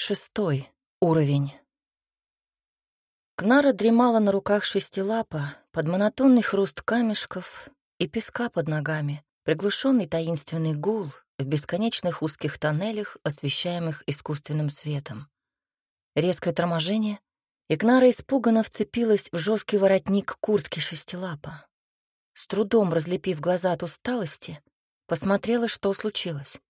Шестой уровень. Кнара дремала на руках шестилапа под монотонный хруст камешков и песка под ногами, приглушенный таинственный гул в бесконечных узких тоннелях, освещаемых искусственным светом. Резкое торможение, и Кнара испуганно вцепилась в жесткий воротник куртки шестилапа. С трудом разлепив глаза от усталости, посмотрела, что случилось.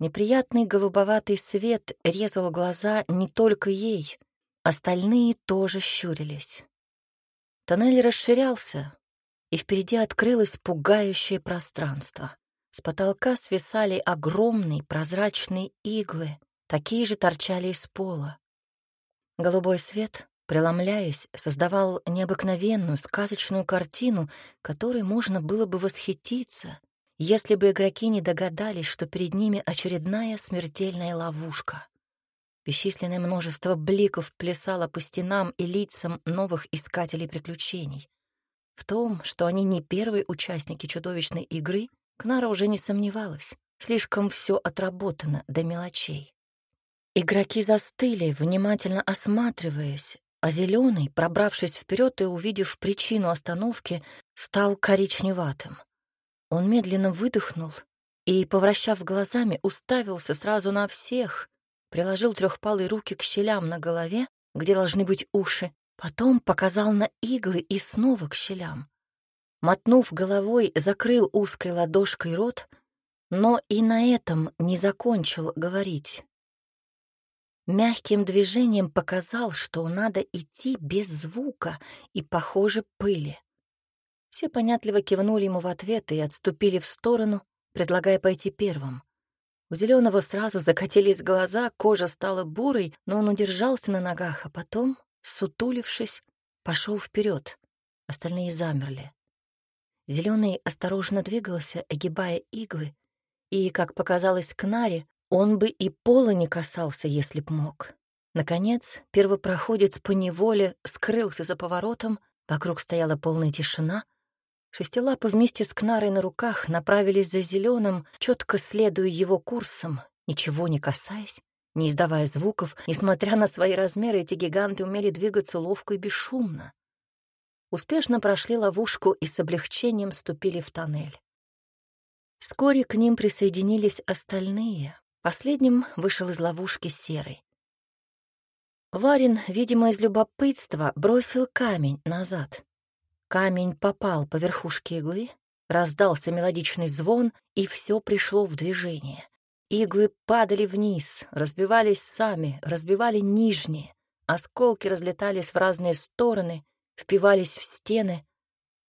Неприятный голубоватый свет резал глаза не только ей, остальные тоже щурились. Тоннель расширялся, и впереди открылось пугающее пространство. С потолка свисали огромные прозрачные иглы, такие же торчали из пола. Голубой свет, преломляясь, создавал необыкновенную сказочную картину, которой можно было бы восхититься, если бы игроки не догадались, что перед ними очередная смертельная ловушка. Бесчисленное множество бликов плясало по стенам и лицам новых искателей приключений. В том, что они не первые участники чудовищной игры, Кнара уже не сомневалась. Слишком все отработано до мелочей. Игроки застыли, внимательно осматриваясь, а зеленый, пробравшись вперед и увидев причину остановки, стал коричневатым. Он медленно выдохнул и, повращав глазами, уставился сразу на всех, приложил трехпалые руки к щелям на голове, где должны быть уши, потом показал на иглы и снова к щелям. Мотнув головой, закрыл узкой ладошкой рот, но и на этом не закончил говорить. Мягким движением показал, что надо идти без звука и, похоже, пыли. Все понятливо кивнули ему в ответ и отступили в сторону, предлагая пойти первым. У Зеленого сразу закатились глаза, кожа стала бурой, но он удержался на ногах, а потом, сутулившись, пошел вперед. Остальные замерли. Зеленый осторожно двигался, огибая иглы, и, как показалось Кнаре, он бы и пола не касался, если б мог. Наконец, первопроходец по неволе скрылся за поворотом, вокруг стояла полная тишина — Шестилапы вместе с Кнарой на руках направились за зеленым, четко следуя его курсом, ничего не касаясь, не издавая звуков. Несмотря на свои размеры, эти гиганты умели двигаться ловко и бесшумно. Успешно прошли ловушку и с облегчением ступили в тоннель. Вскоре к ним присоединились остальные. Последним вышел из ловушки серый. Варин, видимо, из любопытства, бросил камень назад. Камень попал по верхушке иглы, раздался мелодичный звон, и все пришло в движение. Иглы падали вниз, разбивались сами, разбивали нижние. Осколки разлетались в разные стороны, впивались в стены.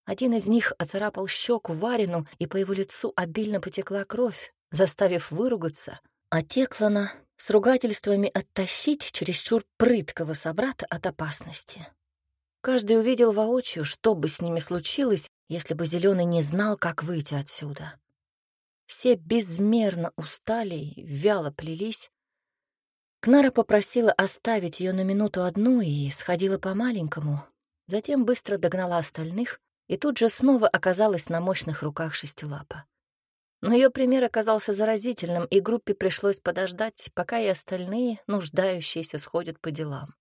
Один из них оцарапал щеку Варину, и по его лицу обильно потекла кровь, заставив выругаться, а Теклана с ругательствами оттащить чересчур прыткого собрата от опасности. Каждый увидел воочию, что бы с ними случилось, если бы Зеленый не знал, как выйти отсюда. Все безмерно устали и вяло плелись. Кнара попросила оставить ее на минуту одну и сходила по-маленькому, затем быстро догнала остальных и тут же снова оказалась на мощных руках шестилапа. Но ее пример оказался заразительным, и группе пришлось подождать, пока и остальные, нуждающиеся, сходят по делам.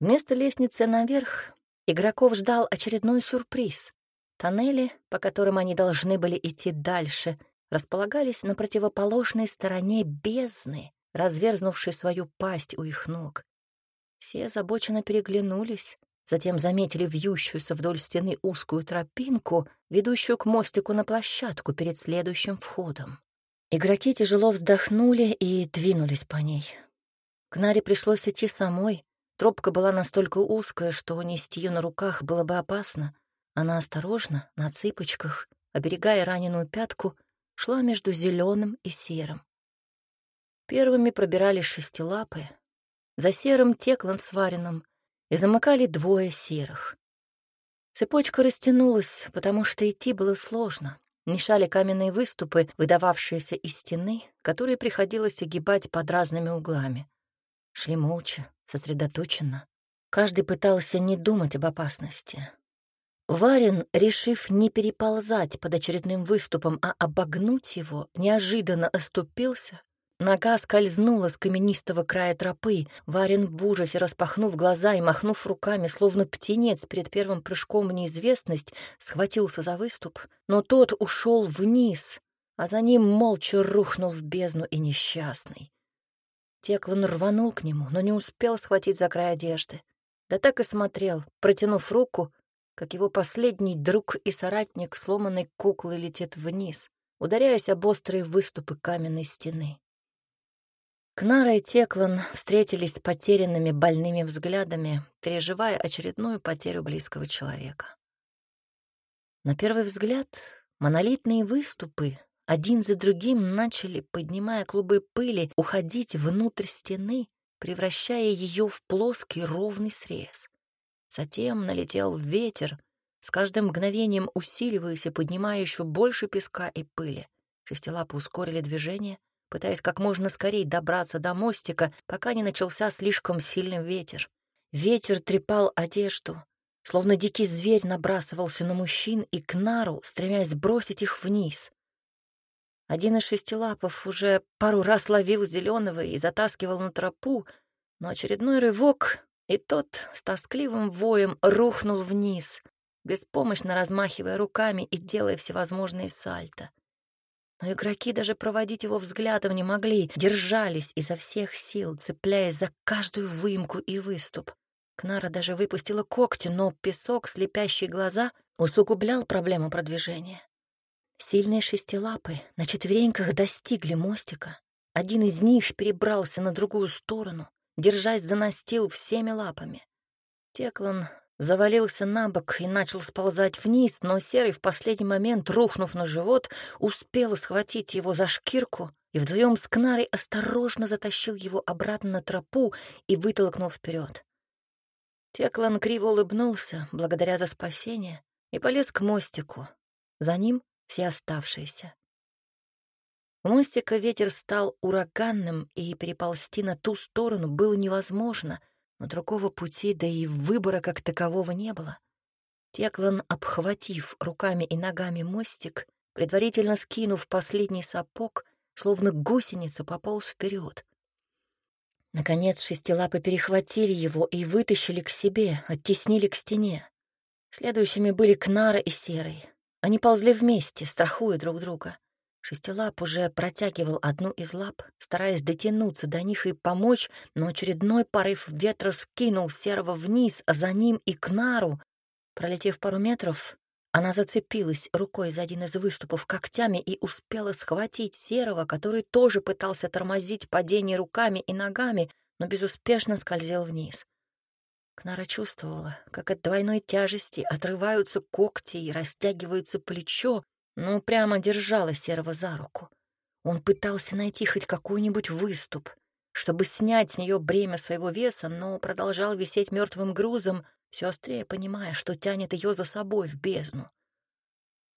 Вместо лестницы наверх игроков ждал очередной сюрприз. Тоннели, по которым они должны были идти дальше, располагались на противоположной стороне бездны, разверзнувшей свою пасть у их ног. Все озабоченно переглянулись, затем заметили вьющуюся вдоль стены узкую тропинку, ведущую к мостику на площадку перед следующим входом. Игроки тяжело вздохнули и двинулись по ней. Кнаре пришлось идти самой, Тропка была настолько узкая, что нести ее на руках было бы опасно. Она осторожно, на цыпочках, оберегая раненую пятку, шла между зеленым и серым. Первыми пробирались шестилапы, за серым теклан с и замыкали двое серых. Цепочка растянулась, потому что идти было сложно. Мешали каменные выступы, выдававшиеся из стены, которые приходилось огибать под разными углами. Шли молча, сосредоточенно. Каждый пытался не думать об опасности. Варин, решив не переползать под очередным выступом, а обогнуть его, неожиданно оступился Нога скользнула с каменистого края тропы. Варен в ужасе, распахнув глаза и махнув руками, словно птенец перед первым прыжком в неизвестность, схватился за выступ, но тот ушел вниз, а за ним молча рухнул в бездну и несчастный. Теклан рванул к нему, но не успел схватить за край одежды. Да так и смотрел, протянув руку, как его последний друг и соратник сломанной куклы летит вниз, ударяясь об острые выступы каменной стены. Кнара и Теклан встретились с потерянными больными взглядами, переживая очередную потерю близкого человека. На первый взгляд, монолитные выступы один за другим начали, поднимая клубы пыли, уходить внутрь стены, превращая ее в плоский ровный срез. Затем налетел ветер, с каждым мгновением усиливаясь и поднимая еще больше песка и пыли. Шестилапы ускорили движение, пытаясь как можно скорее добраться до мостика, пока не начался слишком сильный ветер. Ветер трепал одежду, словно дикий зверь набрасывался на мужчин и к нару, стремясь бросить их вниз. Один из шестилапов уже пару раз ловил зеленого и затаскивал на тропу, но очередной рывок, и тот с тоскливым воем рухнул вниз, беспомощно размахивая руками и делая всевозможные сальто. Но игроки даже проводить его взглядом не могли, держались изо всех сил, цепляясь за каждую выемку и выступ. Кнара даже выпустила когти, но песок, слепящие глаза, усугублял проблему продвижения. Сильные шестилапы на четвереньках достигли мостика. Один из них перебрался на другую сторону, держась за настил всеми лапами. Теклан завалился на бок и начал сползать вниз, но Серый в последний момент, рухнув на живот, успел схватить его за шкирку и вдвоем с Кнарой осторожно затащил его обратно на тропу и вытолкнул вперед. Теклан криво улыбнулся, благодаря за спасение, и полез к мостику. За ним все оставшиеся. У мостика ветер стал ураганным, и переползти на ту сторону было невозможно, но другого пути, да и выбора как такового не было. Теклан, обхватив руками и ногами мостик, предварительно скинув последний сапог, словно гусеница пополз вперед. Наконец шестилапы перехватили его и вытащили к себе, оттеснили к стене. Следующими были Кнара и Серый. Они ползли вместе, страхуя друг друга. Шестилап уже протягивал одну из лап, стараясь дотянуться до них и помочь, но очередной порыв ветра скинул серого вниз, а за ним и к нару. Пролетев пару метров, она зацепилась рукой за один из выступов когтями и успела схватить серого, который тоже пытался тормозить падение руками и ногами, но безуспешно скользил вниз. Кнара чувствовала, как от двойной тяжести отрываются когти и растягивается плечо, но прямо держала Серого за руку. Он пытался найти хоть какой-нибудь выступ, чтобы снять с нее бремя своего веса, но продолжал висеть мертвым грузом, все острее понимая, что тянет ее за собой в бездну.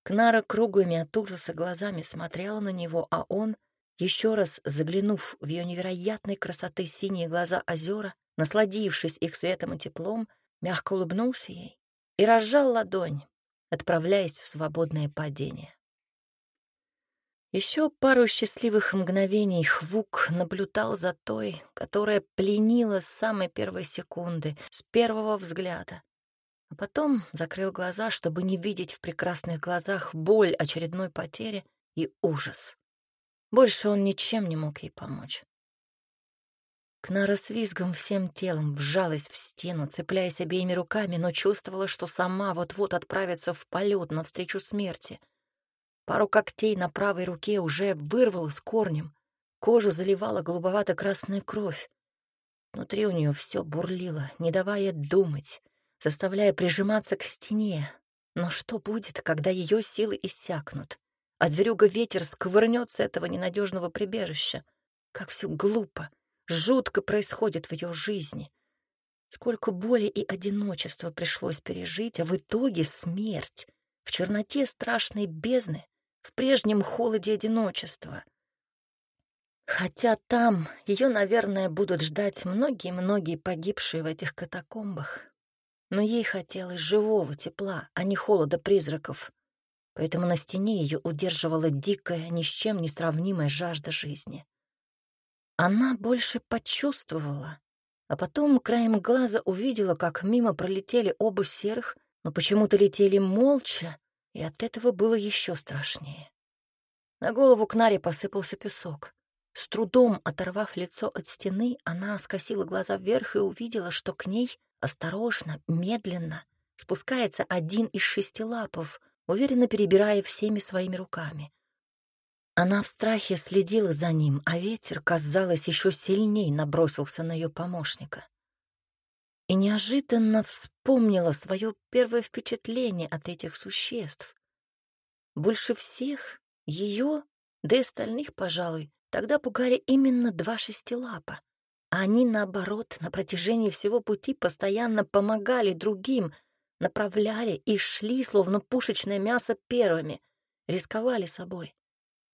Кнара круглыми от ужаса глазами смотрела на него, а он, еще раз заглянув в ее невероятной красоты синие глаза озера, насладившись их светом и теплом, мягко улыбнулся ей и разжал ладонь, отправляясь в свободное падение. Еще пару счастливых мгновений Хвук наблюдал за той, которая пленила с самой первой секунды, с первого взгляда. А потом закрыл глаза, чтобы не видеть в прекрасных глазах боль очередной потери и ужас. Больше он ничем не мог ей помочь. Кнара с визгом всем телом вжалась в стену, цепляясь обеими руками, но чувствовала, что сама вот-вот отправится в полет навстречу смерти. Пару когтей на правой руке уже вырвала с корнем. Кожу заливала голубовато-красная кровь. Внутри у нее все бурлило, не давая думать, заставляя прижиматься к стене. Но что будет, когда ее силы иссякнут, а зверюга-ветер сковырнет с этого ненадежного прибежища? Как все глупо! Жутко происходит в ее жизни. Сколько боли и одиночества пришлось пережить, а в итоге смерть в черноте страшной бездны, в прежнем холоде одиночества. Хотя там ее, наверное, будут ждать многие-многие погибшие в этих катакомбах. Но ей хотелось живого тепла, а не холода призраков. Поэтому на стене ее удерживала дикая, ни с чем не сравнимая жажда жизни. Она больше почувствовала, а потом краем глаза увидела, как мимо пролетели оба серых, но почему-то летели молча, и от этого было еще страшнее. На голову Кнаре посыпался песок. С трудом оторвав лицо от стены, она скосила глаза вверх и увидела, что к ней осторожно, медленно спускается один из шести лапов, уверенно перебирая всеми своими руками. Она в страхе следила за ним, а ветер, казалось, еще сильней набросился на ее помощника. И неожиданно вспомнила свое первое впечатление от этих существ. Больше всех ее, да и остальных, пожалуй, тогда пугали именно два шестилапа. А они, наоборот, на протяжении всего пути постоянно помогали другим, направляли и шли, словно пушечное мясо, первыми, рисковали собой.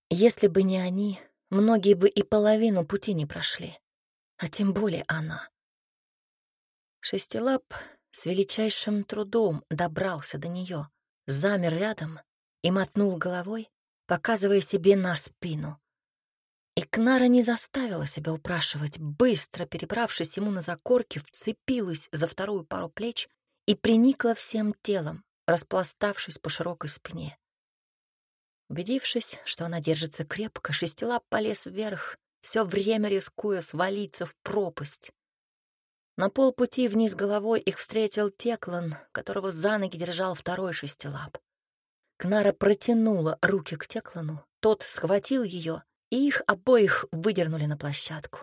Если бы не они, многие бы и половину пути не прошли, а тем более она. Шестилап с величайшим трудом добрался до нее, замер рядом и мотнул головой, показывая себе на спину. И Кнара не заставила себя упрашивать, быстро перебравшись ему на закорки, вцепилась за вторую пару плеч и приникла всем телом, распластавшись по широкой спине. Убедившись, что она держится крепко, шестилап полез вверх, все время рискуя свалиться в пропасть. На полпути вниз головой их встретил Теклан, которого за ноги держал второй шестилап. Кнара протянула руки к Теклану, тот схватил ее, и их обоих выдернули на площадку.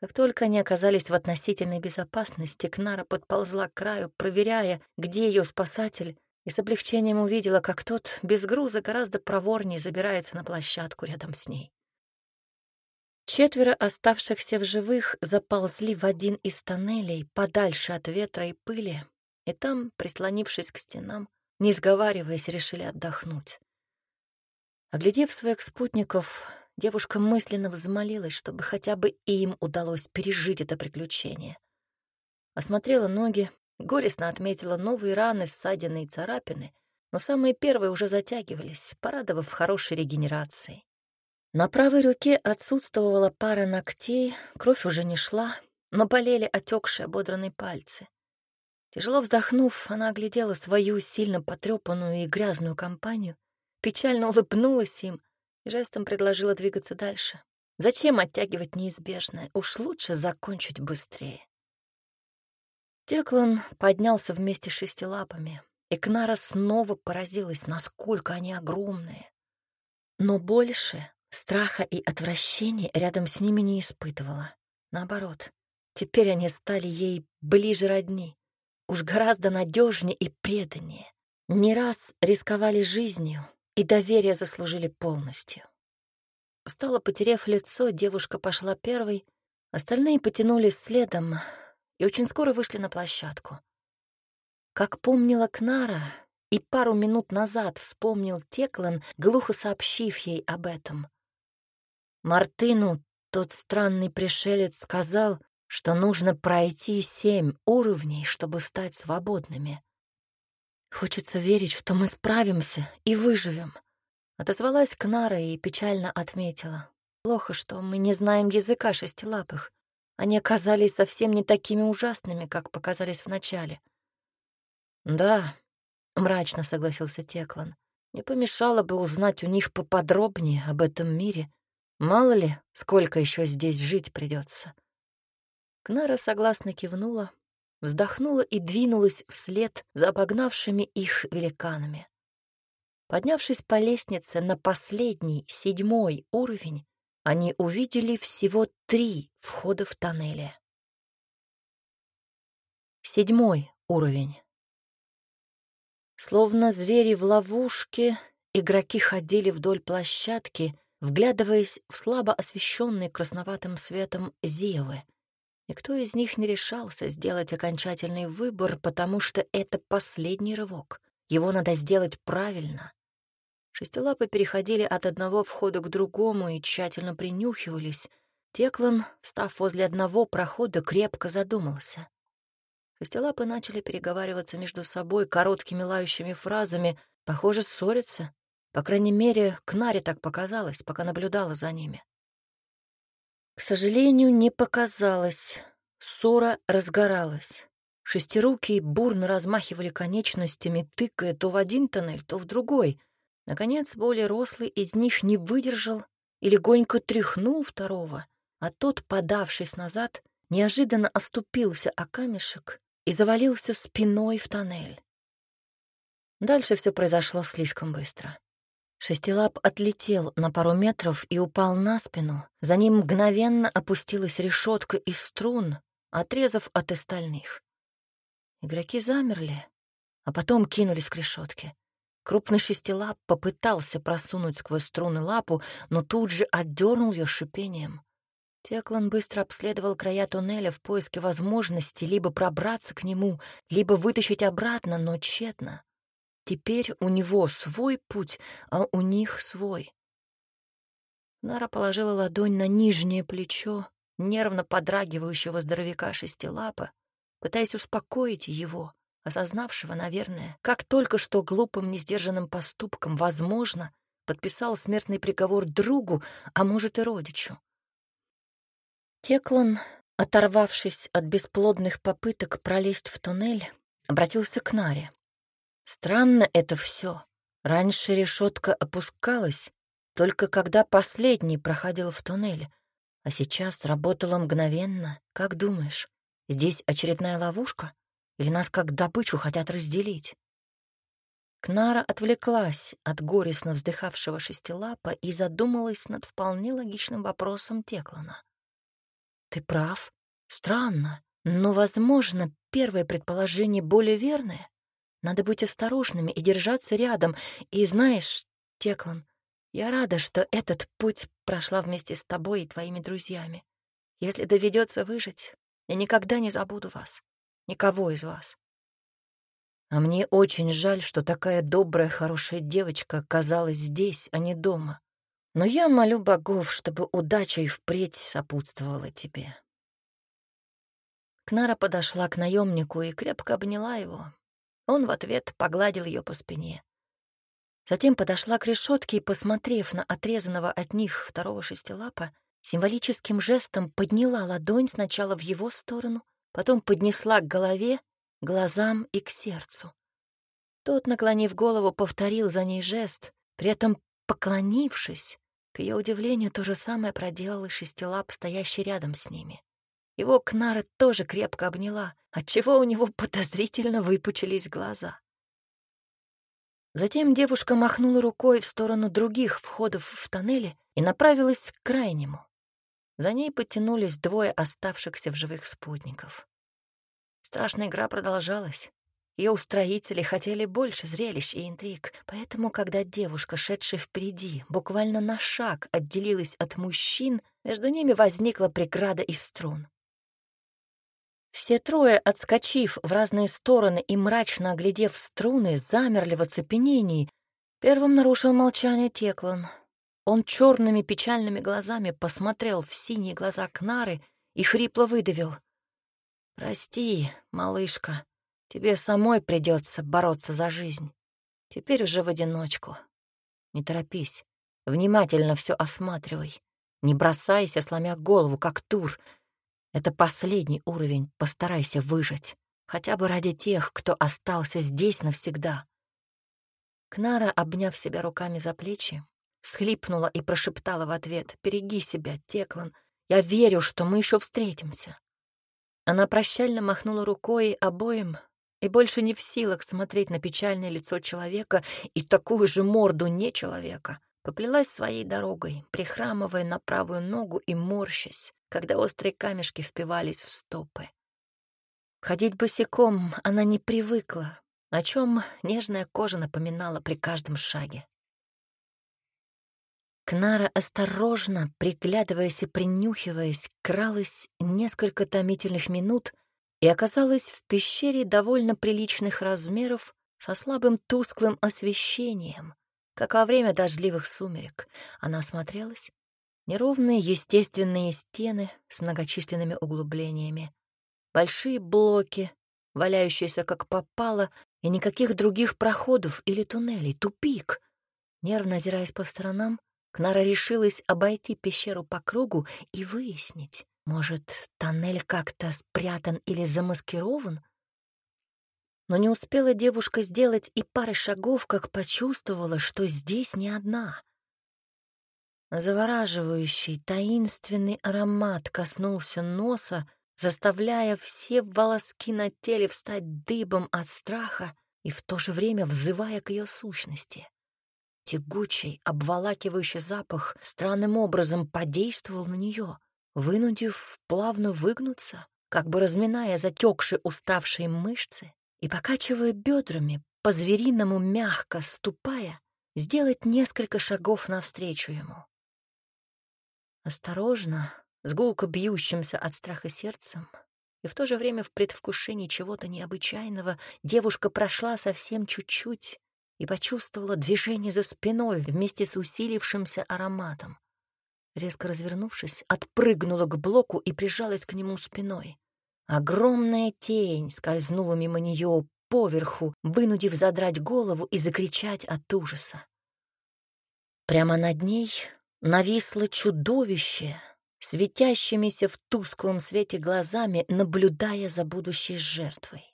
Как только они оказались в относительной безопасности, Кнара подползла к краю, проверяя, где ее спасатель, и с облегчением увидела, как тот без груза гораздо проворнее забирается на площадку рядом с ней. Четверо оставшихся в живых заползли в один из тоннелей подальше от ветра и пыли, и там, прислонившись к стенам, не сговариваясь, решили отдохнуть. Оглядев своих спутников, девушка мысленно взмолилась, чтобы хотя бы им удалось пережить это приключение. Осмотрела ноги, Горестно отметила новые раны, ссадины и царапины, но самые первые уже затягивались, порадовав хорошей регенерацией. На правой руке отсутствовала пара ногтей, кровь уже не шла, но болели отекшие ободранные пальцы. Тяжело вздохнув, она оглядела свою сильно потрепанную и грязную компанию, печально улыбнулась им и жестом предложила двигаться дальше. Зачем оттягивать неизбежное? Уж лучше закончить быстрее. Теклан поднялся вместе с шестилапами, и Кнара снова поразилась, насколько они огромные. Но больше страха и отвращения рядом с ними не испытывала. Наоборот, теперь они стали ей ближе родни, уж гораздо надежнее и преданнее. Не раз рисковали жизнью и доверие заслужили полностью. Устало потеряв лицо, девушка пошла первой, остальные потянулись следом, и очень скоро вышли на площадку. Как помнила Кнара, и пару минут назад вспомнил Теклан, глухо сообщив ей об этом. Мартыну тот странный пришелец сказал, что нужно пройти семь уровней, чтобы стать свободными. «Хочется верить, что мы справимся и выживем», — отозвалась Кнара и печально отметила. «Плохо, что мы не знаем языка шестилапых. Они оказались совсем не такими ужасными, как показались вначале. «Да», — мрачно согласился Теклан, — «не помешало бы узнать у них поподробнее об этом мире. Мало ли, сколько еще здесь жить придется. Кнара согласно кивнула, вздохнула и двинулась вслед за обогнавшими их великанами. Поднявшись по лестнице на последний, седьмой уровень, они увидели всего три входа в тоннели. Седьмой уровень. Словно звери в ловушке, игроки ходили вдоль площадки, вглядываясь в слабо освещенные красноватым светом зевы. Никто из них не решался сделать окончательный выбор, потому что это последний рывок. Его надо сделать правильно. Шестилапы переходили от одного входа к другому и тщательно принюхивались. Теклан, став возле одного прохода, крепко задумался. Шестилапы начали переговариваться между собой короткими лающими фразами, похоже, ссориться. По крайней мере, Кнаре так показалось, пока наблюдала за ними. К сожалению, не показалось. Ссора разгоралась. Шестирукие бурно размахивали конечностями, тыкая то в один тоннель, то в другой. Наконец, более рослый из них не выдержал и легонько тряхнул второго, а тот, подавшись назад, неожиданно оступился о камешек и завалился спиной в тоннель. Дальше все произошло слишком быстро. Шестилап отлетел на пару метров и упал на спину. За ним мгновенно опустилась решетка из струн, отрезав от остальных. Игроки замерли, а потом кинулись к решетке. Крупный шестилап попытался просунуть сквозь струны лапу, но тут же отдернул ее шипением. Теклан быстро обследовал края туннеля в поиске возможности либо пробраться к нему, либо вытащить обратно, но тщетно. Теперь у него свой путь, а у них свой. Нара положила ладонь на нижнее плечо нервно подрагивающего здоровяка шестилапа, пытаясь успокоить его, осознавшего, наверное, как только что глупым несдержанным поступком, возможно, подписал смертный приговор другу, а может и родичу. Теклан, оторвавшись от бесплодных попыток пролезть в туннель, обратился к Наре. Странно это все. Раньше решетка опускалась, только когда последний проходил в туннель, а сейчас работала мгновенно. Как думаешь, здесь очередная ловушка? Или нас как добычу хотят разделить? Кнара отвлеклась от горестно вздыхавшего шестилапа и задумалась над вполне логичным вопросом Теклана. «Ты прав. Странно, но, возможно, первое предположение более верное. Надо быть осторожными и держаться рядом. И знаешь, Теклан, я рада, что этот путь прошла вместе с тобой и твоими друзьями. Если доведется выжить, я никогда не забуду вас, никого из вас. А мне очень жаль, что такая добрая, хорошая девочка оказалась здесь, а не дома. Но я молю богов, чтобы удача и впредь сопутствовала тебе. Кнара подошла к наемнику и крепко обняла его, он в ответ погладил ее по спине. Затем подошла к решетке и, посмотрев на отрезанного от них второго шестилапа, символическим жестом подняла ладонь сначала в его сторону, потом поднесла к голове, глазам и к сердцу. Тот, наклонив голову, повторил за ней жест, при этом поклонившись. К ее удивлению, то же самое проделал и шестилап, стоящий рядом с ними. Его Кнара тоже крепко обняла, отчего у него подозрительно выпучились глаза. Затем девушка махнула рукой в сторону других входов в тоннеле и направилась к крайнему. За ней потянулись двое оставшихся в живых спутников. Страшная игра продолжалась. Ее устроители хотели больше зрелищ и интриг, поэтому, когда девушка, шедшая впереди, буквально на шаг отделилась от мужчин, между ними возникла преграда из струн. Все трое, отскочив в разные стороны и мрачно оглядев струны, замерли в оцепенении. Первым нарушил молчание Теклан. Он черными печальными глазами посмотрел в синие глаза Кнары и хрипло выдавил. «Прости, малышка, тебе самой придется бороться за жизнь. Теперь уже в одиночку. Не торопись, внимательно все осматривай. Не бросайся, сломя голову, как тур — это последний уровень, постарайся выжить. Хотя бы ради тех, кто остался здесь навсегда. Кнара, обняв себя руками за плечи, схлипнула и прошептала в ответ «Береги себя, Теклан, я верю, что мы еще встретимся». Она прощально махнула рукой обоим и больше не в силах смотреть на печальное лицо человека и такую же морду не человека, поплелась своей дорогой, прихрамывая на правую ногу и морщась, когда острые камешки впивались в стопы. Ходить босиком она не привыкла, о чем нежная кожа напоминала при каждом шаге. Кнара осторожно, приглядываясь и принюхиваясь, кралась несколько томительных минут и оказалась в пещере довольно приличных размеров со слабым тусклым освещением, как во время дождливых сумерек. Она осмотрелась Неровные естественные стены с многочисленными углублениями. Большие блоки, валяющиеся как попало, и никаких других проходов или туннелей. Тупик. Нервно озираясь по сторонам, Кнара решилась обойти пещеру по кругу и выяснить, может, тоннель как-то спрятан или замаскирован? Но не успела девушка сделать и пары шагов, как почувствовала, что здесь не одна. Завораживающий, таинственный аромат коснулся носа, заставляя все волоски на теле встать дыбом от страха и в то же время взывая к ее сущности. Тягучий, обволакивающий запах странным образом подействовал на нее, вынудив плавно выгнуться, как бы разминая затекшие уставшие мышцы и покачивая бедрами, по-звериному мягко ступая, сделать несколько шагов навстречу ему. Осторожно, с гулко бьющимся от страха сердцем, и в то же время в предвкушении чего-то необычайного девушка прошла совсем чуть-чуть и почувствовала движение за спиной вместе с усилившимся ароматом. Резко развернувшись, отпрыгнула к блоку и прижалась к нему спиной. Огромная тень скользнула мимо нее поверху, вынудив задрать голову и закричать от ужаса. Прямо над ней нависло чудовище, светящимися в тусклом свете глазами, наблюдая за будущей жертвой.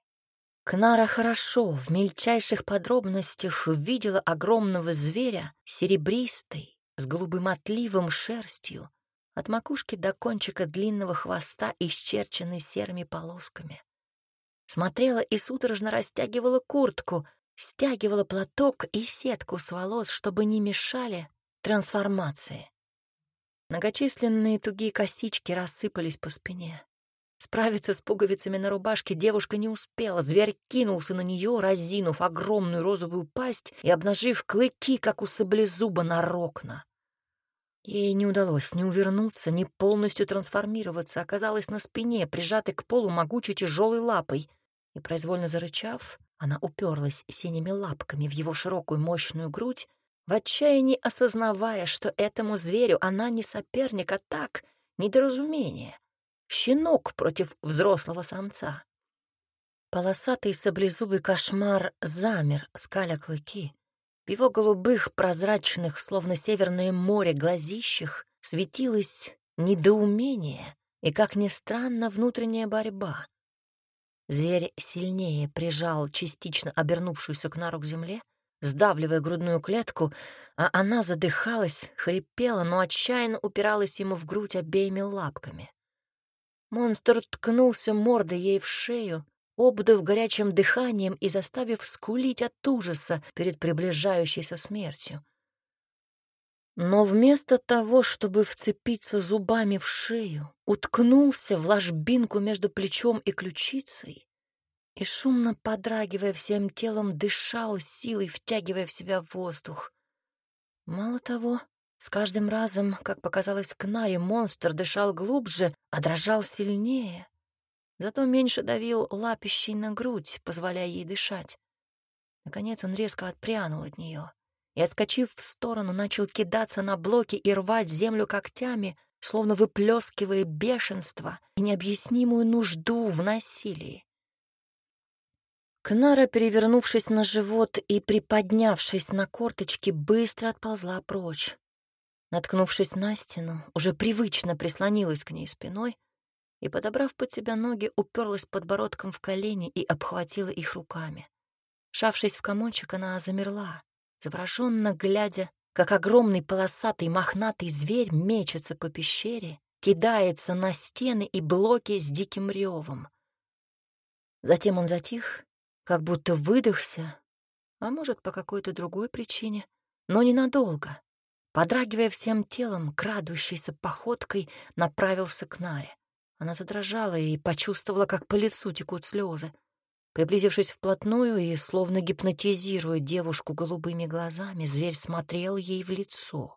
Кнара хорошо, в мельчайших подробностях видела огромного зверя, серебристый, с голубым отливом шерстью, от макушки до кончика длинного хвоста, исчерченный серыми полосками. Смотрела и судорожно растягивала куртку, стягивала платок и сетку с волос, чтобы не мешали трансформации. Многочисленные тугие косички рассыпались по спине. Справиться с пуговицами на рубашке девушка не успела. Зверь кинулся на нее, разинув огромную розовую пасть и обнажив клыки, как у саблезуба на рокна. Ей не удалось ни увернуться, ни полностью трансформироваться. Оказалась на спине, прижатой к полу могучей тяжелой лапой. И, произвольно зарычав, она уперлась синими лапками в его широкую мощную грудь, в отчаянии осознавая, что этому зверю она не соперник, а так недоразумение — щенок против взрослого самца. Полосатый саблезубый кошмар замер, скаля клыки. В его голубых, прозрачных, словно северное море, глазищах светилось недоумение и, как ни странно, внутренняя борьба. Зверь сильнее прижал частично обернувшуюся к нару к земле, сдавливая грудную клетку, а она задыхалась, хрипела, но отчаянно упиралась ему в грудь обеими лапками. Монстр ткнулся мордой ей в шею, обдав горячим дыханием и заставив скулить от ужаса перед приближающейся смертью. Но вместо того, чтобы вцепиться зубами в шею, уткнулся в ложбинку между плечом и ключицей и, шумно подрагивая всем телом, дышал силой, втягивая в себя воздух. Мало того, с каждым разом, как показалось Кнаре, монстр дышал глубже, а дрожал сильнее. Зато меньше давил лапищей на грудь, позволяя ей дышать. Наконец он резко отпрянул от нее и, отскочив в сторону, начал кидаться на блоки и рвать землю когтями, словно выплескивая бешенство и необъяснимую нужду в насилии. Кнара, перевернувшись на живот и приподнявшись на корточки, быстро отползла прочь. Наткнувшись на стену, уже привычно прислонилась к ней спиной и, подобрав под себя ноги, уперлась подбородком в колени и обхватила их руками. Шавшись в комочек, она замерла, завороженно глядя, как огромный полосатый мохнатый зверь мечется по пещере, кидается на стены и блоки с диким ревом. Затем он затих, как будто выдохся, а может, по какой-то другой причине, но ненадолго подрагивая всем телом, крадущейся походкой, направился к Наре. Она задрожала и почувствовала, как по лицу текут слезы. Приблизившись вплотную и словно гипнотизируя девушку голубыми глазами, зверь смотрел ей в лицо.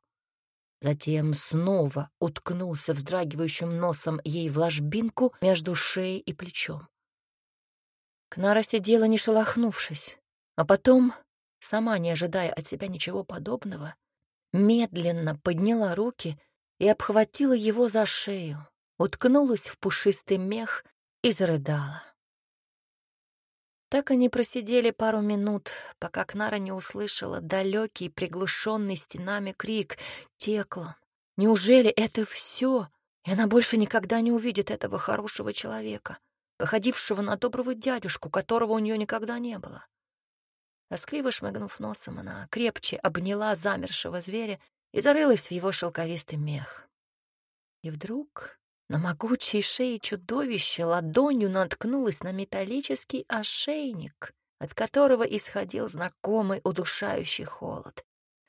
Затем снова уткнулся вздрагивающим носом ей в ложбинку между шеей и плечом. Кнара сидела, не шелохнувшись, а потом, сама не ожидая от себя ничего подобного, медленно подняла руки и обхватила его за шею, уткнулась в пушистый мех и зарыдала. Так они просидели пару минут, пока Кнара не услышала далекий, приглушенный стенами крик «Теклан! Неужели это все? И она больше никогда не увидит этого хорошего человека, походившего на доброго дядюшку, которого у нее никогда не было?» Тоскливо шмыгнув носом, она крепче обняла замершего зверя и зарылась в его шелковистый мех. И вдруг на могучей шее чудовища ладонью наткнулась на металлический ошейник, от которого исходил знакомый удушающий холод.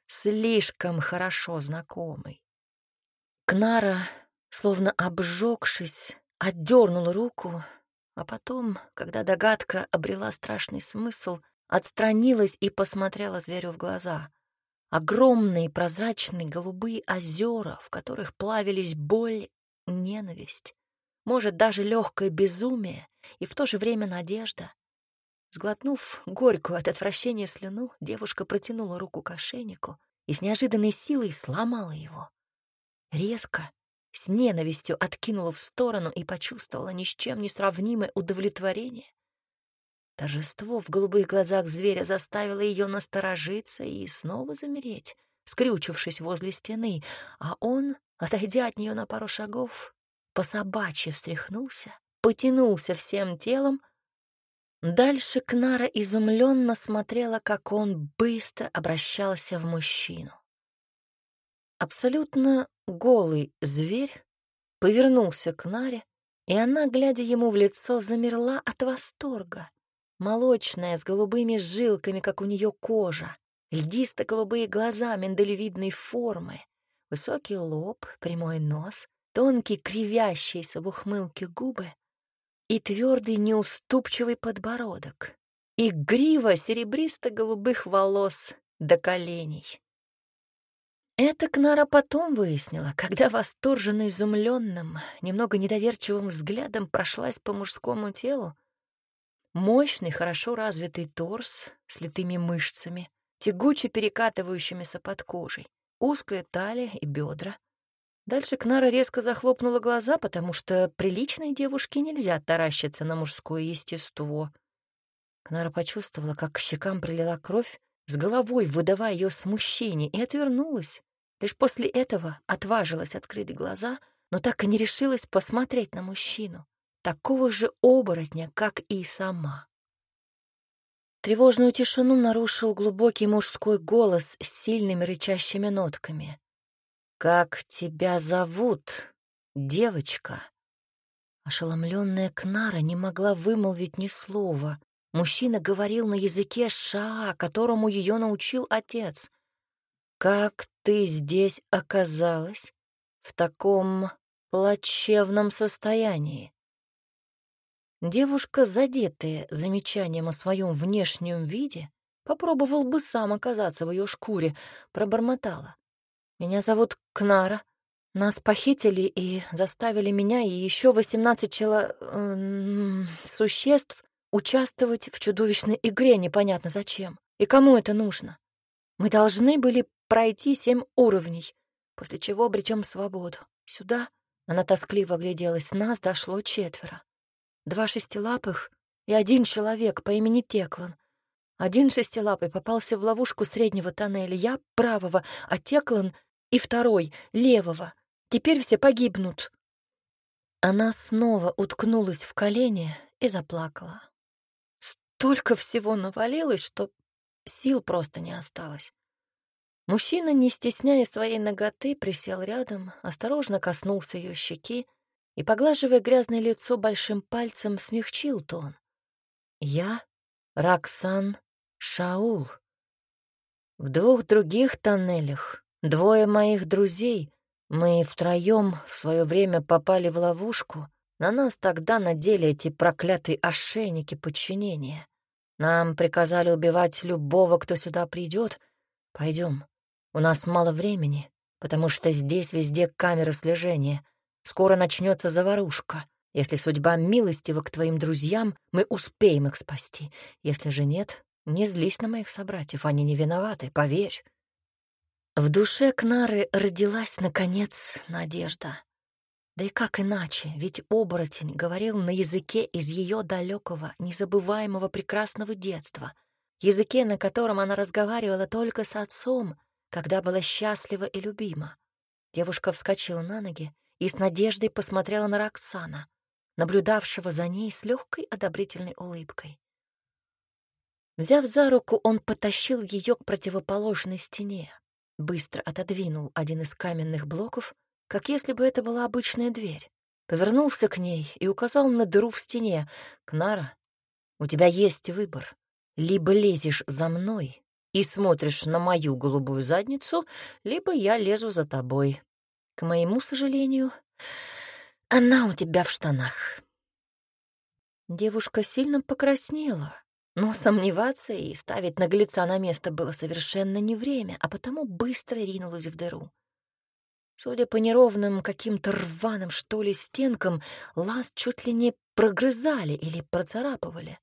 Слишком хорошо знакомый. Кнара, словно обжегшись, отдернула руку, а потом, когда догадка обрела страшный смысл, отстранилась и посмотрела зверю в глаза. Огромные прозрачные голубые озера, в которых плавились боль ненависть, может, даже легкое безумие и в то же время надежда. Сглотнув горькую от отвращения слюну, девушка протянула руку к ошейнику и с неожиданной силой сломала его. Резко, с ненавистью откинула в сторону и почувствовала ни с чем не сравнимое удовлетворение. Торжество в голубых глазах зверя заставило ее насторожиться и снова замереть, скрючившись возле стены, а он Отойдя от нее на пару шагов, по собачьи встряхнулся, потянулся всем телом. Дальше Кнара изумленно смотрела, как он быстро обращался в мужчину. Абсолютно голый зверь повернулся к Наре, и она, глядя ему в лицо, замерла от восторга. Молочная, с голубыми жилками, как у нее кожа, льдисто-голубые глаза миндалевидной формы, Высокий лоб, прямой нос, тонкий кривящийся в ухмылке губы и твердый неуступчивый подбородок, и грива серебристо-голубых волос до коленей. Это Кнара потом выяснила, когда восторженно изумленным, немного недоверчивым взглядом прошлась по мужскому телу. Мощный, хорошо развитый торс с литыми мышцами, тягуче перекатывающимися под кожей, узкая талия и бедра. Дальше Кнара резко захлопнула глаза, потому что приличной девушке нельзя таращиться на мужское естество. Кнара почувствовала, как к щекам прилила кровь, с головой выдавая ее смущение, и отвернулась. Лишь после этого отважилась открыть глаза, но так и не решилась посмотреть на мужчину, такого же оборотня, как и сама. Тревожную тишину нарушил глубокий мужской голос с сильными рычащими нотками. «Как тебя зовут, девочка?» Ошеломленная Кнара не могла вымолвить ни слова. Мужчина говорил на языке ша, которому ее научил отец. «Как ты здесь оказалась в таком плачевном состоянии?» Девушка, задетая замечанием о своем внешнем виде, попробовал бы сам оказаться в ее шкуре, пробормотала. «Меня зовут Кнара. Нас похитили и заставили меня и еще восемнадцать чело... Существ участвовать в чудовищной игре непонятно зачем. И кому это нужно? Мы должны были пройти семь уровней, после чего обретем свободу. Сюда...» Она тоскливо огляделась. Нас дошло четверо. Два шестилапых и один человек по имени Теклан. Один шестилапый попался в ловушку среднего тоннеля, я — правого, а Теклан и второй — левого. Теперь все погибнут. Она снова уткнулась в колени и заплакала. Столько всего навалилось, что сил просто не осталось. Мужчина, не стесняя своей ноготы, присел рядом, осторожно коснулся ее щеки, и, поглаживая грязное лицо большим пальцем, смягчил тон. «Я Роксан Шаул. В двух других тоннелях двое моих друзей, мы втроем в свое время попали в ловушку, на нас тогда надели эти проклятые ошейники подчинения. Нам приказали убивать любого, кто сюда придет. Пойдем, у нас мало времени, потому что здесь везде камеры слежения — Скоро начнется заварушка. Если судьба милостива к твоим друзьям, мы успеем их спасти. Если же нет, не злись на моих собратьев, они не виноваты, поверь. В душе Кнары родилась, наконец, надежда. Да и как иначе, ведь оборотень говорил на языке из ее далекого, незабываемого прекрасного детства, языке, на котором она разговаривала только с отцом, когда была счастлива и любима. Девушка вскочила на ноги и с надеждой посмотрела на Роксана, наблюдавшего за ней с легкой одобрительной улыбкой. Взяв за руку, он потащил ее к противоположной стене, быстро отодвинул один из каменных блоков, как если бы это была обычная дверь, повернулся к ней и указал на дыру в стене. «Кнара, у тебя есть выбор. Либо лезешь за мной и смотришь на мою голубую задницу, либо я лезу за тобой. К моему сожалению, она у тебя в штанах». Девушка сильно покраснела, но сомневаться и ставить наглеца на место было совершенно не время, а потому быстро ринулась в дыру. Судя по неровным каким-то рваным, что ли, стенкам, лаз чуть ли не прогрызали или процарапывали.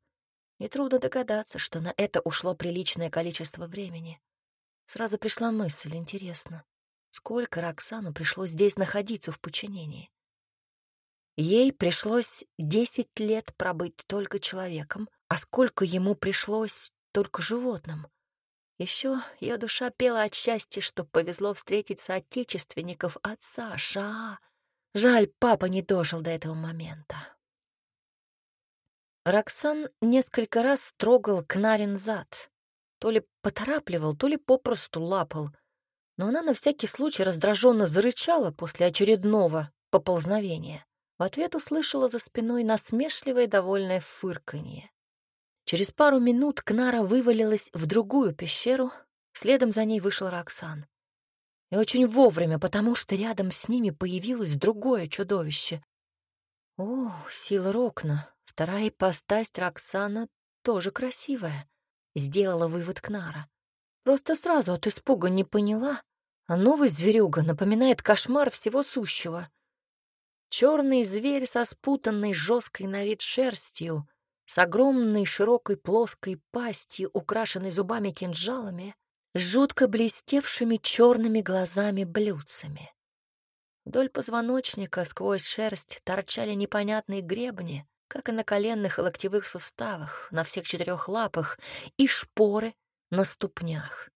Нетрудно догадаться, что на это ушло приличное количество времени. Сразу пришла мысль, интересно, сколько Роксану пришлось здесь находиться в подчинении? Ей пришлось десять лет пробыть только человеком, а сколько ему пришлось только животным. Еще ее душа пела от счастья, что повезло встретить соотечественников отца, Ша. Жаль, папа не дожил до этого момента. Роксан несколько раз трогал Кнарин зад. То ли поторапливал, то ли попросту лапал. Но она на всякий случай раздраженно зарычала после очередного поползновения. В ответ услышала за спиной насмешливое довольное фырканье. Через пару минут Кнара вывалилась в другую пещеру, следом за ней вышел Роксан. И очень вовремя, потому что рядом с ними появилось другое чудовище. О, сила Рокна, Вторая ипостась Роксана тоже красивая, сделала вывод Кнара. Просто сразу от испуга не поняла, а новый зверюга напоминает кошмар всего сущего. Черный зверь со спутанной жесткой на вид шерстью, с огромной широкой плоской пастью, украшенной зубами-кинжалами, с жутко блестевшими черными глазами-блюдцами. Вдоль позвоночника сквозь шерсть торчали непонятные гребни, как и на коленных и локтевых суставах, на всех четырех лапах и шпоры на ступнях.